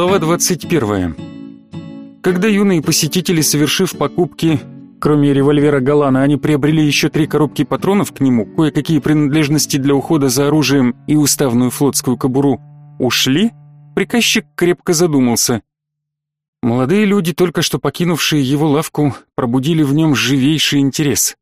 Глава 21. Когда юные посетители, совершив покупки, кроме револьвера Галана, они приобрели еще три коробки патронов к нему, кое-какие принадлежности для ухода за оружием и уставную флотскую кобуру, ушли, приказчик крепко задумался. Молодые люди, только что покинувшие его лавку, пробудили в нем живейший интерес.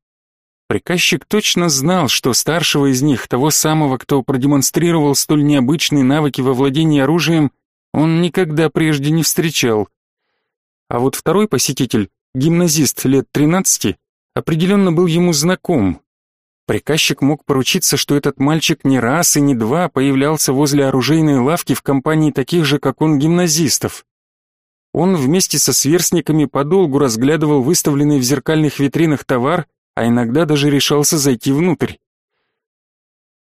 Приказчик точно знал, что старшего из них, того самого, кто продемонстрировал столь необычные навыки во владении оружием, он никогда прежде не встречал. А вот второй посетитель, гимназист лет 13, определенно был ему знаком. Приказчик мог поручиться, что этот мальчик не раз и не два появлялся возле оружейной лавки в компании таких же, как он, гимназистов. Он вместе со сверстниками подолгу разглядывал выставленный в зеркальных витринах товар, а иногда даже решался зайти внутрь.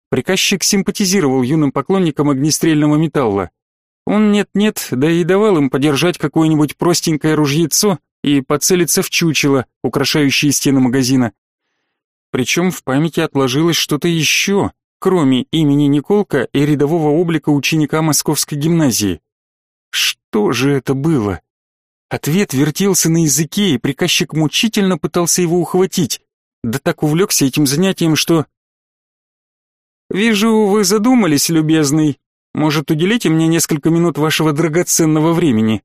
Приказчик симпатизировал юным поклонникам огнестрельного металла. Он нет-нет, да и давал им подержать какое-нибудь простенькое ружьецо и поцелиться в чучело, украшающее стены магазина. Причем в памяти отложилось что-то еще, кроме имени Николка и рядового облика ученика Московской гимназии. Что же это было? Ответ вертелся на языке, и приказчик мучительно пытался его ухватить. Да так увлекся этим занятием, что... «Вижу, вы задумались, любезный», может, уделите мне несколько минут вашего драгоценного времени?»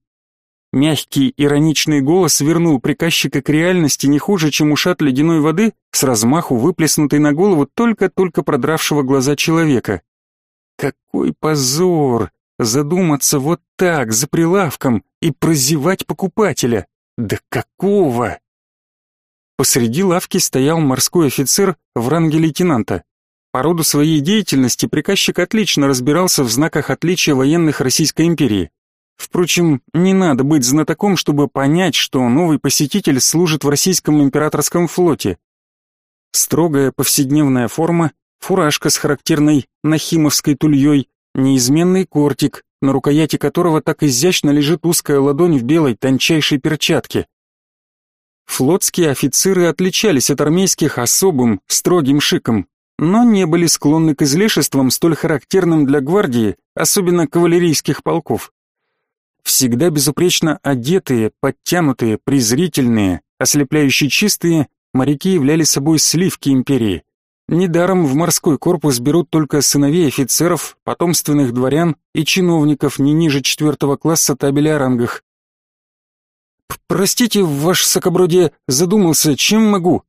Мягкий, ироничный голос вернул приказчика к реальности не хуже, чем ушат ледяной воды с размаху выплеснутой на голову только-только продравшего глаза человека. Какой позор! Задуматься вот так, за прилавком, и прозевать покупателя! Да какого? Посреди лавки стоял морской офицер в ранге лейтенанта. По роду своей деятельности приказчик отлично разбирался в знаках отличия военных Российской империи. Впрочем, не надо быть знатоком, чтобы понять, что новый посетитель служит в российском императорском флоте. Строгая повседневная форма, фуражка с характерной нахимовской тульей, неизменный кортик, на рукояти которого так изящно лежит узкая ладонь в белой тончайшей перчатке. Флотские офицеры отличались от армейских особым, строгим шиком, но не были склонны к излишествам, столь характерным для гвардии, особенно кавалерийских полков. Всегда безупречно одетые, подтянутые, презрительные, ослепляюще чистые, моряки являли собой сливки империи. Недаром в морской корпус берут только сыновей офицеров, потомственных дворян и чиновников не ниже четвертого класса табели о рангах. «Простите, ваше сокобродие, задумался, чем могу?»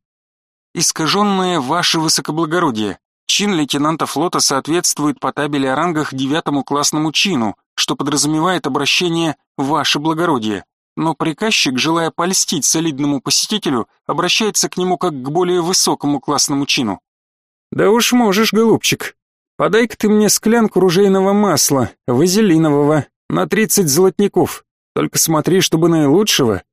Искаженное ваше высокоблагородие. Чин лейтенанта флота соответствует по табели о рангах девятому классному чину, что подразумевает обращение «ваше благородие». Но приказчик, желая польстить солидному посетителю, обращается к нему как к более высокому классному чину. «Да уж можешь, голубчик. Подай-ка ты мне склянку ружейного масла, вазелинового, на тридцать золотников. Только смотри, чтобы наилучшего».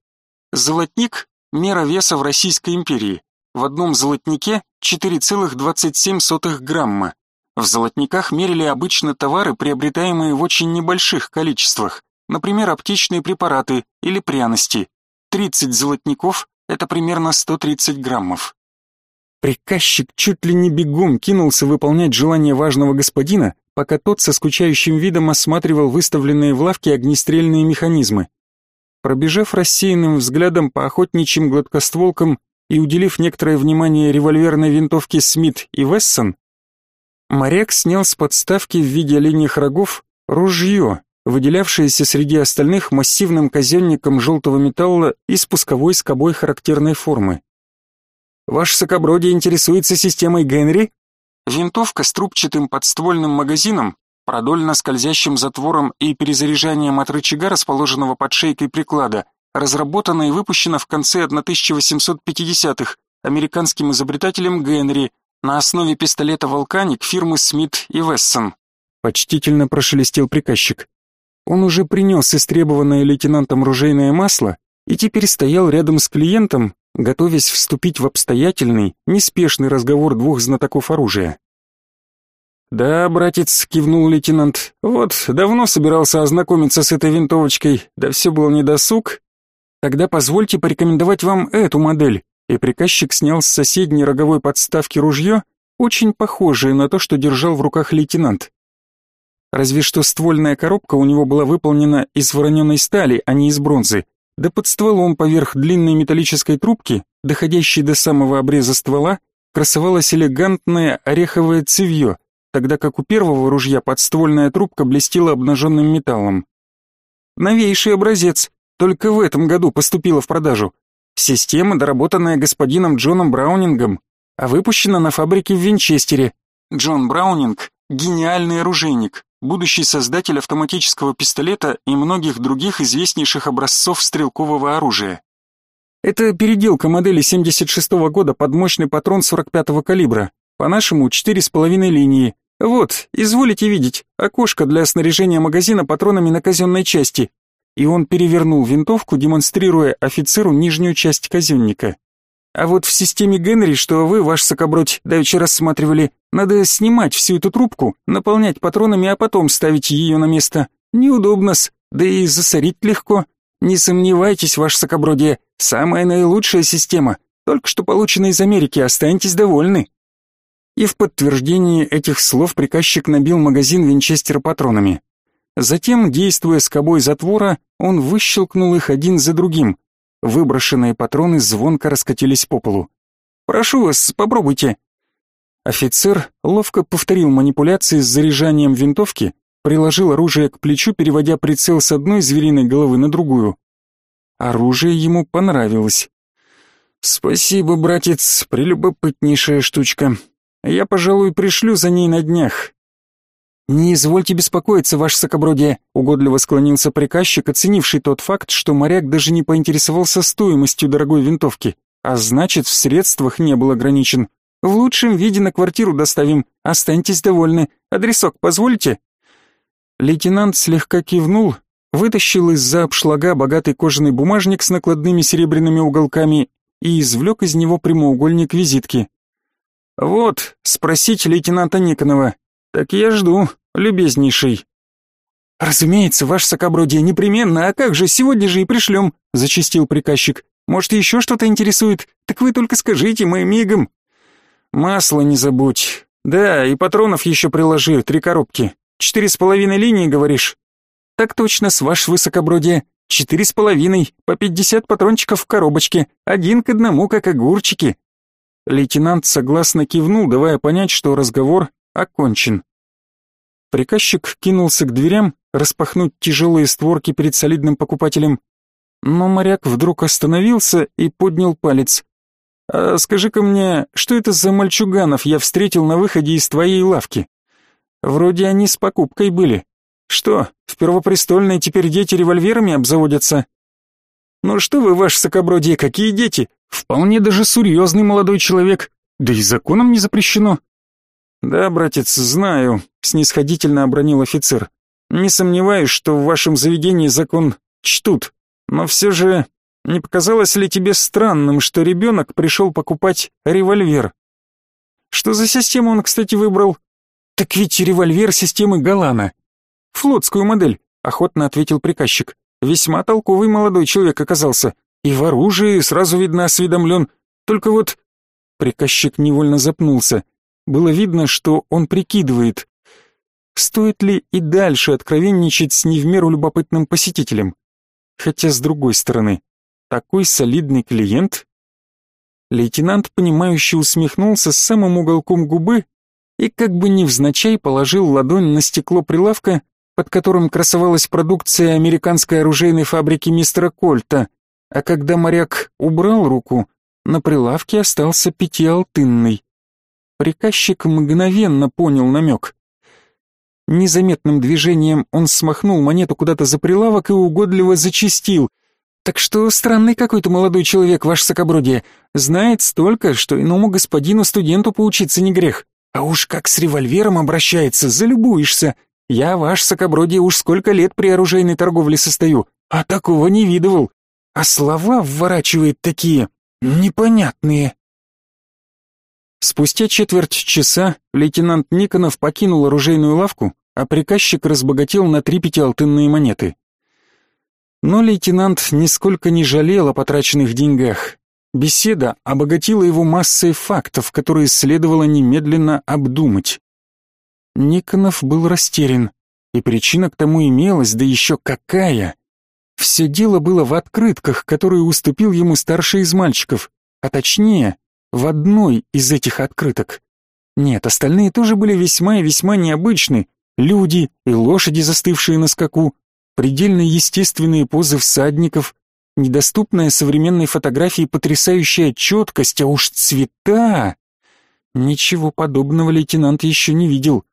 Золотник – мера веса в Российской империи. В одном золотнике 4,27 грамма. В золотниках мерили обычно товары, приобретаемые в очень небольших количествах, например, аптечные препараты или пряности. 30 золотников – это примерно 130 граммов. Приказчик чуть ли не бегом кинулся выполнять желание важного господина, пока тот со скучающим видом осматривал выставленные в лавке огнестрельные механизмы. Пробежав рассеянным взглядом по охотничьим гладкостволкам и уделив некоторое внимание револьверной винтовке Смит и Вессон, моряк снял с подставки в виде оленьих рогов ружье, выделявшееся среди остальных массивным казенником желтого металла и спусковой скобой характерной формы. «Ваш сокобродие интересуется системой Генри?» Винтовка с трубчатым подствольным магазином, продольно скользящим затвором и перезаряжанием от рычага, расположенного под шейкой приклада, разработана и выпущена в конце 1850-х американским изобретателем Генри на основе пистолета «Волканик» фирмы Смит и Вессон. Почтительно прошелестел приказчик. Он уже принес истребованное лейтенантом ружейное масло и теперь стоял рядом с клиентом, готовясь вступить в обстоятельный, неспешный разговор двух знатоков оружия. «Да, братец», — кивнул лейтенант, — «вот, давно собирался ознакомиться с этой винтовочкой, да все был недосуг, Тогда позвольте порекомендовать вам эту модель. И приказчик снял с соседней роговой подставки ружье, очень похожее на то, что держал в руках лейтенант. Разве что ствольная коробка у него была выполнена из вороненой стали, а не из бронзы. Да под стволом поверх длинной металлической трубки, доходящей до самого обреза ствола, красовалось элегантное ореховое цевье, тогда как у первого ружья подствольная трубка блестела обнаженным металлом. Новейший образец, только в этом году поступила в продажу. Система, доработанная господином Джоном Браунингом, а выпущена на фабрике в Винчестере. Джон Браунинг – гениальный оружейник, будущий создатель автоматического пистолета и многих других известнейших образцов стрелкового оружия. Это переделка модели 76 -го года под мощный патрон 45-го калибра, по-нашему 4,5 линии. Вот, изволите видеть, окошко для снаряжения магазина патронами на казенной части. И он перевернул винтовку, демонстрируя офицеру нижнюю часть казенника. А вот в системе Генри, что вы, ваш сокобродь, давеча рассматривали, надо снимать всю эту трубку, наполнять патронами, а потом ставить ее на место. Неудобно-с, да и засорить легко. Не сомневайтесь, ваш сокобродие, самая наилучшая система, только что получена из Америки, останьтесь довольны. И в подтверждение этих слов приказчик набил магазин Винчестера патронами. Затем, действуя скобой затвора, он выщелкнул их один за другим, Выброшенные патроны звонко раскатились по полу. «Прошу вас, попробуйте». Офицер ловко повторил манипуляции с заряжанием винтовки, приложил оружие к плечу, переводя прицел с одной звериной головы на другую. Оружие ему понравилось. «Спасибо, братец, прелюбопытнейшая штучка. Я, пожалуй, пришлю за ней на днях. «Не извольте беспокоиться, ваше сокобродие», — угодливо склонился приказчик, оценивший тот факт, что моряк даже не поинтересовался стоимостью дорогой винтовки, а значит, в средствах не был ограничен. «В лучшем виде на квартиру доставим, останьтесь довольны. Адресок позволите?» Лейтенант слегка кивнул, вытащил из-за обшлага богатый кожаный бумажник с накладными серебряными уголками и извлек из него прямоугольник визитки. «Вот, спросите лейтенанта Никонова. Так я жду, любезнейший». «Разумеется, ваш сокобродие, непременно, а как же, сегодня же и пришлем», — зачистил приказчик. «Может, еще что-то интересует? Так вы только скажите, мы мигом». «Масло не забудь. Да, и патронов еще приложи, три коробки. Четыре с половиной линии, говоришь?» «Так точно, с ваш высокобродие. Четыре с половиной, по пятьдесят патрончиков в коробочке, один к одному, как огурчики». Лейтенант согласно кивнул, давая понять, что разговор окончен. Приказчик кинулся к дверям, распахнуть тяжелые створки перед солидным покупателем, но моряк вдруг остановился и поднял палец. «А скажи-ка мне, что это за мальчуганов я встретил на выходе из твоей лавки? Вроде они с покупкой были. Что, в Первопрестольной теперь дети револьверами обзаводятся?» «Ну что вы, ваше сокобродие, какие дети? Вполне даже серьезный молодой человек, да и законом не запрещено. «Да, братец, знаю», — снисходительно обронил офицер. «Не сомневаюсь, что в вашем заведении закон чтут, но все же не показалось ли тебе странным, что ребенок пришел покупать револьвер? Что за систему он, кстати, выбрал? Так ведь револьвер системы Галана. Флотскую модель, охотно ответил приказчик. Весьма толковый молодой человек оказался. И в оружии сразу видно осведомлен. Только вот... Приказчик невольно запнулся. Было видно, что он прикидывает, стоит ли и дальше откровенничать с не в меру любопытным посетителем. Хотя, с другой стороны, такой солидный клиент... Лейтенант, понимающе усмехнулся с самым уголком губы и как бы невзначай положил ладонь на стекло прилавка, под которым красовалась продукция американской оружейной фабрики мистера Кольта, а когда моряк убрал руку, на прилавке остался пятиалтынный. Приказчик мгновенно понял намек. Незаметным движением он смахнул монету куда-то за прилавок и угодливо зачистил. «Так что странный какой-то молодой человек, ваш сокобродие. Знает столько, что иному господину-студенту поучиться не грех. А уж как с револьвером обращается, залюбуешься. Я, ваш сокобродие, уж сколько лет при оружейной торговле состою, а такого не видывал. А слова вворачивает такие непонятные». Спустя четверть часа лейтенант Никонов покинул оружейную лавку, а приказчик разбогател на три пятиалтынные монеты. Но лейтенант нисколько не жалел о потраченных деньгах. Беседа обогатила его массой фактов, которые следовало немедленно обдумать. Никонов был растерян. И причина к тому имелась, да еще какая. Все дело было в открытках, которые уступил ему старший из мальчиков, а точнее, в одной из этих открыток. Нет, остальные тоже были весьма и весьма необычны. Люди и лошади, застывшие на скаку, предельно естественные позы всадников, недоступная современной фотографии потрясающая четкость, а уж цвета! Ничего подобного лейтенант еще не видел.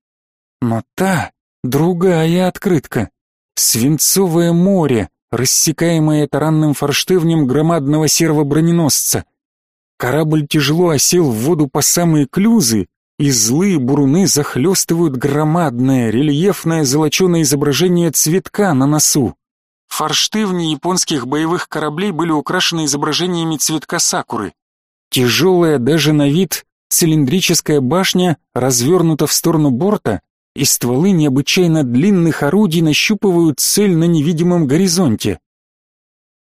Но та, другая открытка. Свинцовое море, рассекаемое таранным форштевнем громадного серого броненосца. Корабль тяжело осел в воду по самые клюзы, и злые буруны захлестывают громадное, рельефное золоченое изображение цветка на носу. Форштывни японских боевых кораблей были украшены изображениями цветка сакуры. Тяжелая даже на вид цилиндрическая башня развернута в сторону борта, и стволы необычайно длинных орудий нащупывают цель на невидимом горизонте.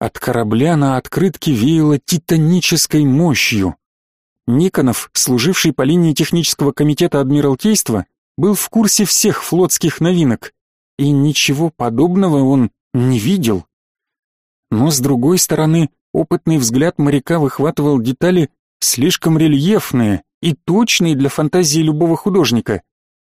От корабля на открытке веяло титанической мощью. Никонов, служивший по линии технического комитета Адмиралтейства, был в курсе всех флотских новинок, и ничего подобного он не видел. Но с другой стороны, опытный взгляд моряка выхватывал детали слишком рельефные и точные для фантазии любого художника.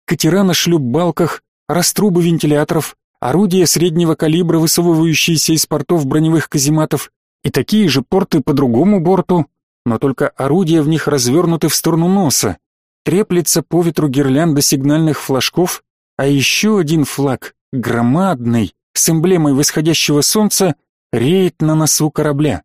Катера на шлюпбалках, раструбы вентиляторов, орудия среднего калибра, высовывающиеся из портов броневых казематов, и такие же порты по другому борту, но только орудия в них развернуты в сторону носа. Треплется по ветру гирлянда сигнальных флажков, а еще один флаг, громадный, с эмблемой восходящего солнца, реет на носу корабля.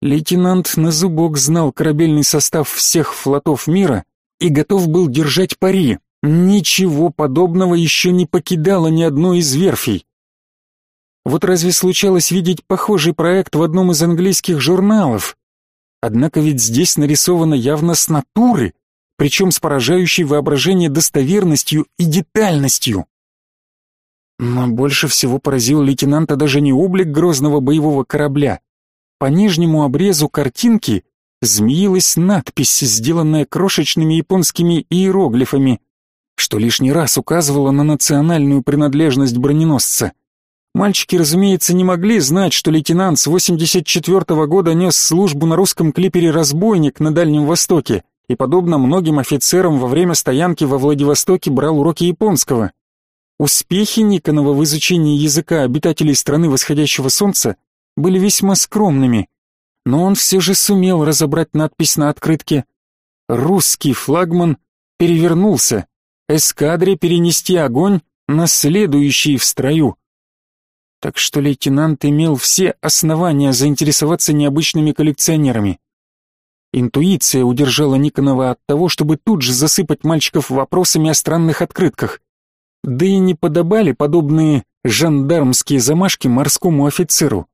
Лейтенант на зубок знал корабельный состав всех флотов мира и готов был держать пари. Ничего подобного еще не покидало ни одной из верфей. Вот разве случалось видеть похожий проект в одном из английских журналов? Однако ведь здесь нарисовано явно с натуры, причем с поражающей воображение достоверностью и детальностью. Но больше всего поразил лейтенанта даже не облик грозного боевого корабля. По нижнему обрезу картинки змеилась надпись, сделанная крошечными японскими иероглифами, что лишний раз указывало на национальную принадлежность броненосца. Мальчики, разумеется, не могли знать, что лейтенант с 84-го года нес службу на русском клипере «Разбойник» на Дальнем Востоке и, подобно многим офицерам, во время стоянки во Владивостоке брал уроки японского. Успехи Никонова в изучении языка обитателей страны восходящего солнца были весьма скромными, но он все же сумел разобрать надпись на открытке «Русский флагман перевернулся, эскадре перенести огонь на следующий в строю». Так что лейтенант имел все основания заинтересоваться необычными коллекционерами. Интуиция удержала Никонова от того, чтобы тут же засыпать мальчиков вопросами о странных открытках. Да и не подобали подобные жандармские замашки морскому офицеру.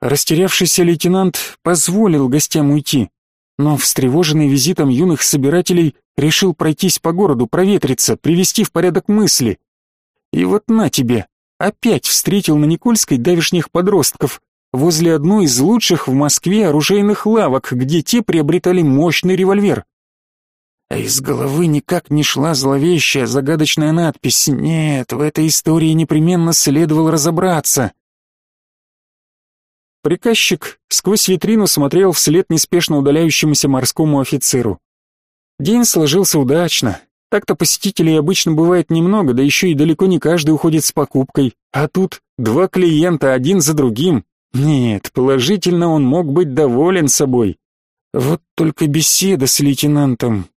Растерявшийся лейтенант позволил гостям уйти, но встревоженный визитом юных собирателей решил пройтись по городу, проветриться, привести в порядок мысли. И вот на тебе, опять встретил на Никольской давишних подростков, возле одной из лучших в Москве оружейных лавок, где те приобретали мощный револьвер. А из головы никак не шла зловещая загадочная надпись. Нет, в этой истории непременно следовало разобраться. Приказчик сквозь витрину смотрел вслед неспешно удаляющемуся морскому офицеру. День сложился удачно. Так-то посетителей обычно бывает немного, да еще и далеко не каждый уходит с покупкой. А тут два клиента один за другим. Нет, положительно он мог быть доволен собой. Вот только беседа с лейтенантом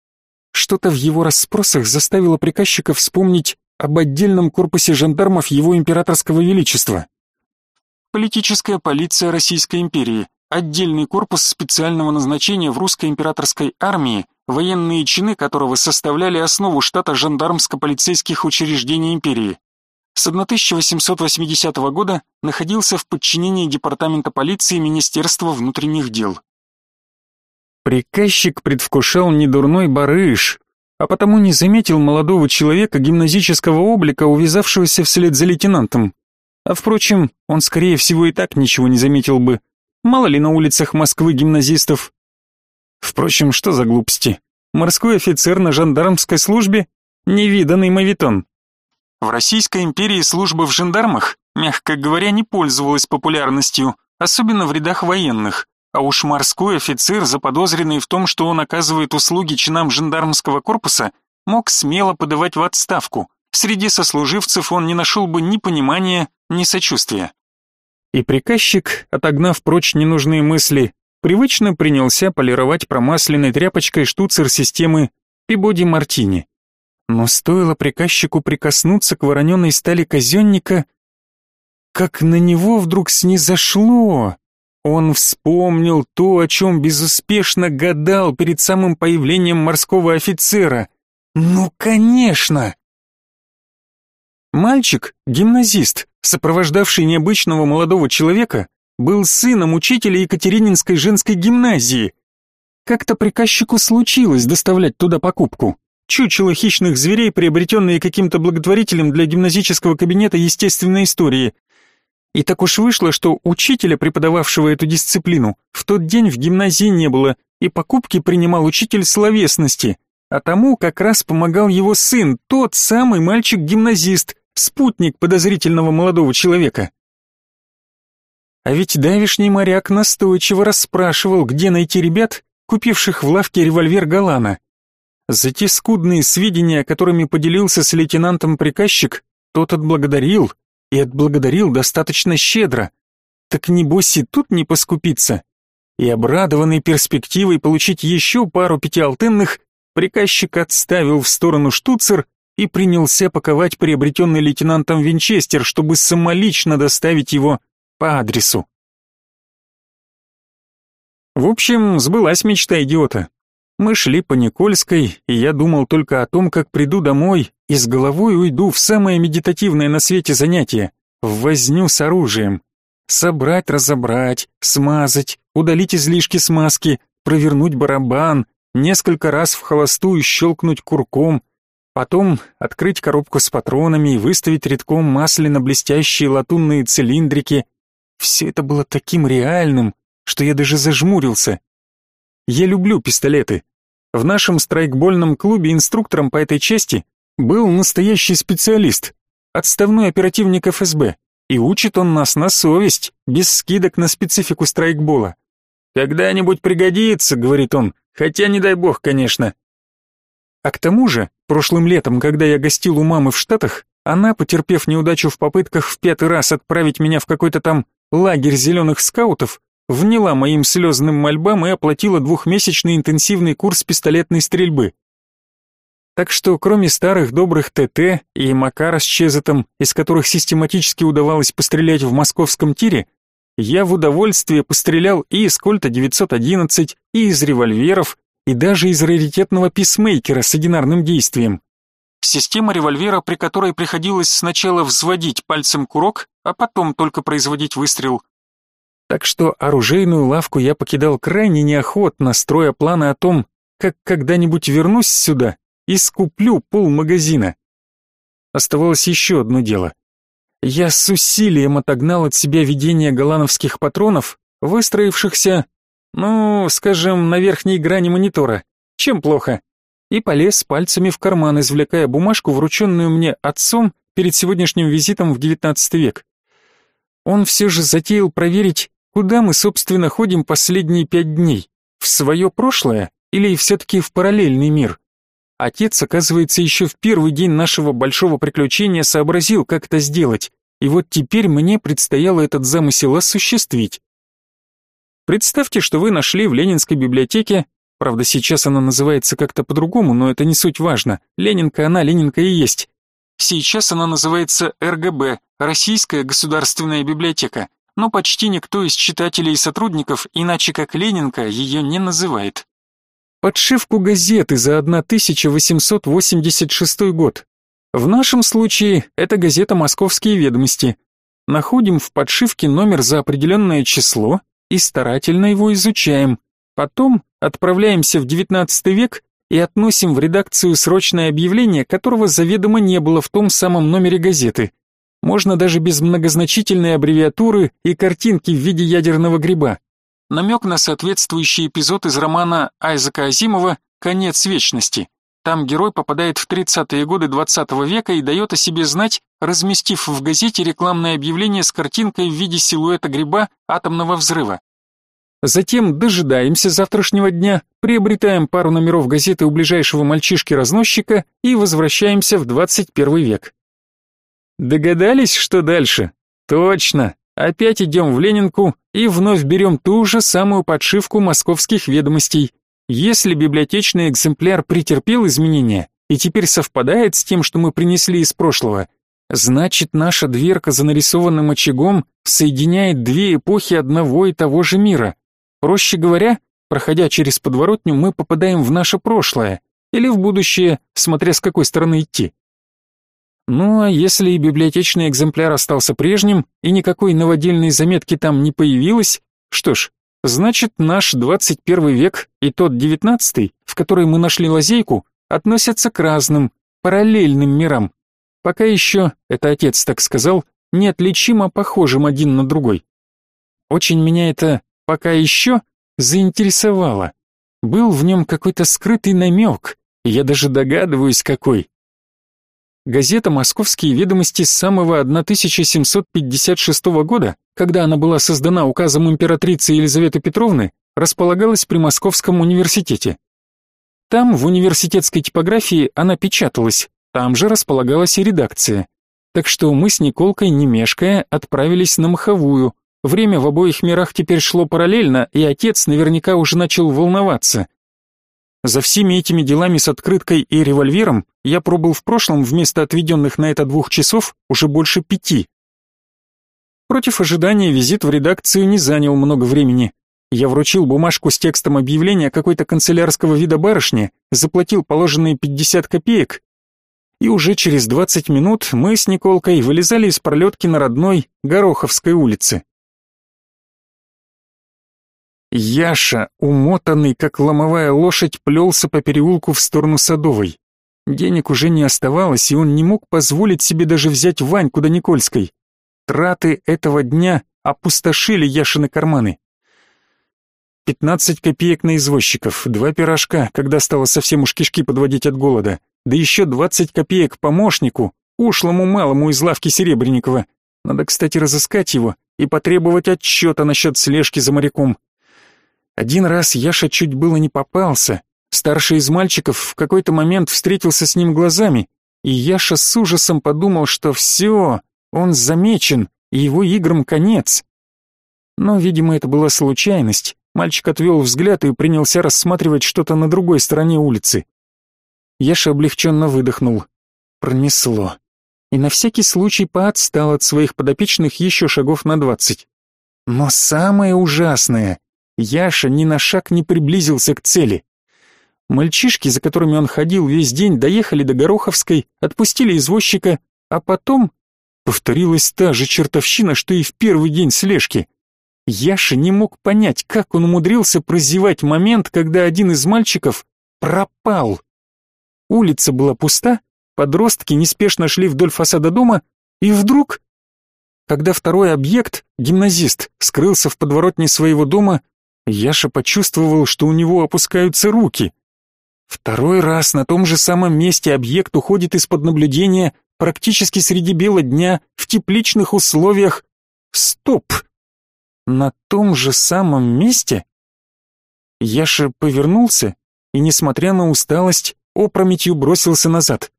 что-то в его расспросах заставило приказчика вспомнить об отдельном корпусе жандармов его императорского величества. Политическая полиция Российской империи, отдельный корпус специального назначения в русской императорской армии, военные чины которого составляли основу штата жандармско-полицейских учреждений империи. С 1880 года находился в подчинении Департамента полиции Министерства внутренних дел. Приказчик предвкушал недурной барыш, а потому не заметил молодого человека гимназического облика, увязавшегося вслед за лейтенантом. А впрочем, он скорее всего и так ничего не заметил бы. Мало ли на улицах Москвы гимназистов. Впрочем, что за глупости? Морской офицер на жандармской службе? Невиданный мавитон. В Российской империи служба в жандармах, мягко говоря, не пользовалась популярностью, особенно в рядах военных. А уж морской офицер, заподозренный в том, что он оказывает услуги чинам жандармского корпуса, мог смело подавать в отставку. Среди сослуживцев он не нашел бы ни понимания, ни сочувствия. И приказчик, отогнав прочь ненужные мысли, привычно принялся полировать промасленной тряпочкой штуцер системы Пибоди Мартини. Но стоило приказчику прикоснуться к вороненой стали казенника, как на него вдруг снизошло. Он вспомнил то, о чем безуспешно гадал перед самым появлением морского офицера. Ну, конечно! Мальчик, гимназист, сопровождавший необычного молодого человека, был сыном учителя Екатерининской женской гимназии. Как-то приказчику случилось доставлять туда покупку. Чучело хищных зверей, приобретенные каким-то благотворителем для гимназического кабинета естественной истории. И так уж вышло, что учителя, преподававшего эту дисциплину, в тот день в гимназии не было, и покупки принимал учитель словесности, а тому как раз помогал его сын, тот самый мальчик-гимназист, спутник подозрительного молодого человека. А ведь давишний моряк настойчиво расспрашивал, где найти ребят, купивших в лавке револьвер Галана. За те скудные сведения, которыми поделился с лейтенантом приказчик, тот отблагодарил, и отблагодарил достаточно щедро. Так небось и тут не поскупиться. И обрадованный перспективой получить еще пару пятиалтынных, приказчик отставил в сторону штуцер и принялся паковать приобретенный лейтенантом Винчестер, чтобы самолично доставить его по адресу. В общем, сбылась мечта идиота. Мы шли по Никольской, и я думал только о том, как приду домой и с головой уйду в самое медитативное на свете занятие — в возню с оружием. Собрать, разобрать, смазать, удалить излишки смазки, провернуть барабан, несколько раз в холостую щелкнуть курком, потом открыть коробку с патронами и выставить редком масляно-блестящие латунные цилиндрики. Все это было таким реальным, что я даже зажмурился. Я люблю пистолеты. В нашем страйкбольном клубе инструктором по этой части был настоящий специалист, отставной оперативник ФСБ, и учит он нас на совесть, без скидок на специфику страйкбола. «Когда-нибудь пригодится», — говорит он, хотя не дай бог, конечно. А к тому же, прошлым летом, когда я гостил у мамы в Штатах, она, потерпев неудачу в попытках в пятый раз отправить меня в какой-то там лагерь зеленых скаутов, вняла моим слезным мольбам и оплатила двухмесячный интенсивный курс пистолетной стрельбы. Так что кроме старых добрых ТТ и Макара с Чезетом, из которых систематически удавалось пострелять в московском тире, я в удовольствие пострелял и из Кольта 911, и из револьверов, и даже из раритетного писмейкера с одинарным действием. Система револьвера, при которой приходилось сначала взводить пальцем курок, а потом только производить выстрел, так что оружейную лавку я покидал крайне неохотно, строя планы о том, как когда-нибудь вернусь сюда и скуплю полмагазина. Оставалось еще одно дело. Я с усилием отогнал от себя видение галановских патронов, выстроившихся, ну, скажем, на верхней грани монитора. Чем плохо? И полез пальцами в карман, извлекая бумажку, врученную мне отцом перед сегодняшним визитом в XIX век. Он все же затеял проверить, Куда мы, собственно, ходим последние пять дней? В свое прошлое или все-таки в параллельный мир? Отец, оказывается, еще в первый день нашего большого приключения сообразил, как это сделать, и вот теперь мне предстояло этот замысел осуществить. Представьте, что вы нашли в Ленинской библиотеке, правда сейчас она называется как-то по-другому, но это не суть важно, Ленинка она, Ленинка и есть. Сейчас она называется РГБ, Российская государственная библиотека но почти никто из читателей и сотрудников, иначе как Ленинка, ее не называет. Подшивку газеты за 1886 год. В нашем случае это газета «Московские ведомости». Находим в подшивке номер за определенное число и старательно его изучаем. Потом отправляемся в XIX век и относим в редакцию срочное объявление, которого заведомо не было в том самом номере газеты. Можно даже без многозначительной аббревиатуры и картинки в виде ядерного гриба. Намек на соответствующий эпизод из романа Айзека Азимова «Конец вечности». Там герой попадает в 30-е годы 20 -го века и дает о себе знать, разместив в газете рекламное объявление с картинкой в виде силуэта гриба атомного взрыва. Затем дожидаемся завтрашнего дня, приобретаем пару номеров газеты у ближайшего мальчишки-разносчика и возвращаемся в 21 век. Догадались, что дальше? Точно. Опять идем в Ленинку и вновь берем ту же самую подшивку московских ведомостей. Если библиотечный экземпляр претерпел изменения и теперь совпадает с тем, что мы принесли из прошлого, значит наша дверка за нарисованным очагом соединяет две эпохи одного и того же мира. Проще говоря, проходя через подворотню, мы попадаем в наше прошлое или в будущее, смотря с какой стороны идти. Ну а если и библиотечный экземпляр остался прежним, и никакой новодельной заметки там не появилось, что ж, значит наш 21 век и тот 19 в который мы нашли лазейку, относятся к разным, параллельным мирам. Пока еще, это отец так сказал, неотличимо похожим один на другой. Очень меня это пока еще заинтересовало. Был в нем какой-то скрытый намек, я даже догадываюсь, какой. Газета «Московские ведомости» с самого 1756 года, когда она была создана указом императрицы Елизаветы Петровны, располагалась при Московском университете. Там, в университетской типографии, она печаталась, там же располагалась и редакция. Так что мы с Николкой, не мешкая, отправились на Маховую. Время в обоих мирах теперь шло параллельно, и отец наверняка уже начал волноваться. За всеми этими делами с открыткой и револьвером я пробыл в прошлом вместо отведенных на это двух часов уже больше пяти. Против ожидания визит в редакцию не занял много времени. Я вручил бумажку с текстом объявления какой-то канцелярского вида барышни, заплатил положенные 50 копеек, и уже через 20 минут мы с Николкой вылезали из пролетки на родной Гороховской улице. Яша, умотанный, как ломовая лошадь, плелся по переулку в сторону Садовой. Денег уже не оставалось, и он не мог позволить себе даже взять Ваньку до Никольской. Траты этого дня опустошили Яшины карманы. Пятнадцать копеек на извозчиков, два пирожка, когда стало совсем уж кишки подводить от голода, да еще двадцать копеек помощнику, ушлому малому из лавки Серебренникова. Надо, кстати, разыскать его и потребовать отчета насчет слежки за моряком. Один раз Яша чуть было не попался. Старший из мальчиков в какой-то момент встретился с ним глазами, и Яша с ужасом подумал, что все, он замечен, и его играм конец. Но, видимо, это была случайность. Мальчик отвел взгляд и принялся рассматривать что-то на другой стороне улицы. Яша облегченно выдохнул. Пронесло. И на всякий случай поотстал от своих подопечных еще шагов на двадцать. Но самое ужасное, Яша ни на шаг не приблизился к цели. Мальчишки, за которыми он ходил весь день, доехали до Гороховской, отпустили извозчика, а потом повторилась та же чертовщина, что и в первый день слежки. Яша не мог понять, как он умудрился прозевать момент, когда один из мальчиков пропал. Улица была пуста, подростки неспешно шли вдоль фасада дома, и вдруг, когда второй объект, гимназист, скрылся в подворотне своего дома, Яша почувствовал, что у него опускаются руки. Второй раз на том же самом месте объект уходит из-под наблюдения практически среди бела дня в тепличных условиях. Стоп! На том же самом месте? Яша повернулся и, несмотря на усталость, опрометью бросился назад.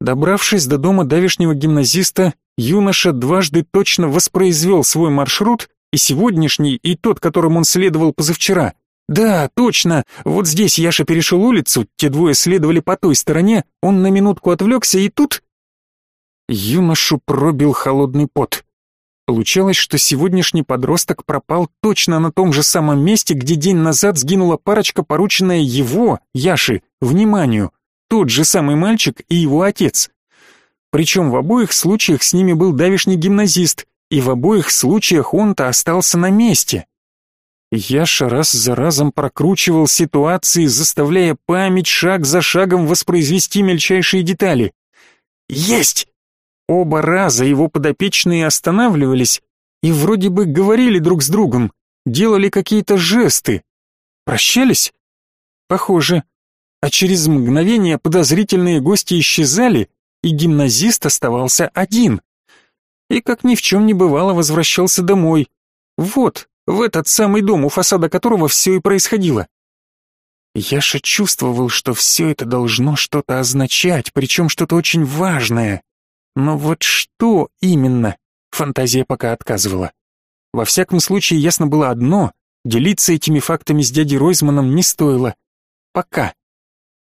Добравшись до дома давешнего гимназиста, юноша дважды точно воспроизвел свой маршрут и сегодняшний, и тот, которым он следовал позавчера. Да, точно, вот здесь Яша перешел улицу, те двое следовали по той стороне, он на минутку отвлекся, и тут... Юношу пробил холодный пот. Получалось, что сегодняшний подросток пропал точно на том же самом месте, где день назад сгинула парочка, порученная его, Яши, вниманию. Тот же самый мальчик и его отец. Причем в обоих случаях с ними был давишний гимназист, и в обоих случаях он-то остался на месте. Яша раз за разом прокручивал ситуации, заставляя память шаг за шагом воспроизвести мельчайшие детали. «Есть!» Оба раза его подопечные останавливались и вроде бы говорили друг с другом, делали какие-то жесты. Прощались? Похоже. а через мгновение подозрительные гости исчезали, и гимназист оставался один. И как ни в чем не бывало возвращался домой. Вот, в этот самый дом, у фасада которого все и происходило. Яша чувствовал, что все это должно что-то означать, причем что-то очень важное. Но вот что именно, фантазия пока отказывала. Во всяком случае, ясно было одно — делиться этими фактами с дядей Ройзманом не стоило. Пока.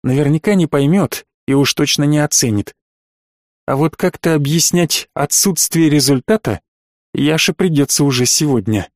Наверняка не поймет и уж точно не оценит. А вот как-то объяснять отсутствие результата Яше придется уже сегодня.